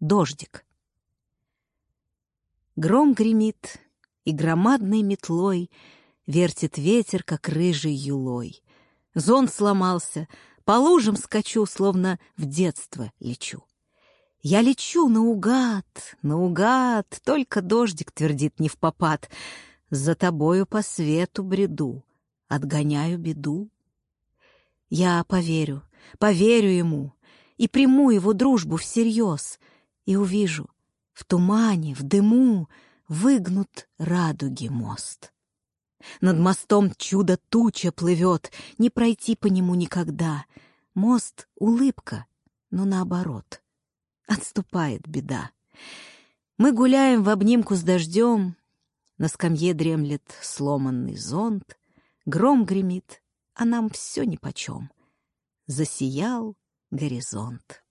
Дождик. Гром гремит, и громадной метлой Вертит ветер, как рыжий юлой. Зон сломался, по лужам скачу, Словно в детство лечу. Я лечу наугад, наугад, Только дождик твердит не в попад. За тобою по свету бреду, Отгоняю беду. Я поверю, поверю ему И приму его дружбу всерьез, И увижу, в тумане, в дыму Выгнут радуги мост. Над мостом чудо-туча плывет, Не пройти по нему никогда. Мост — улыбка, но наоборот. Отступает беда. Мы гуляем в обнимку с дождем, На скамье дремлет сломанный зонт, Гром гремит, а нам все нипочем. Засиял горизонт.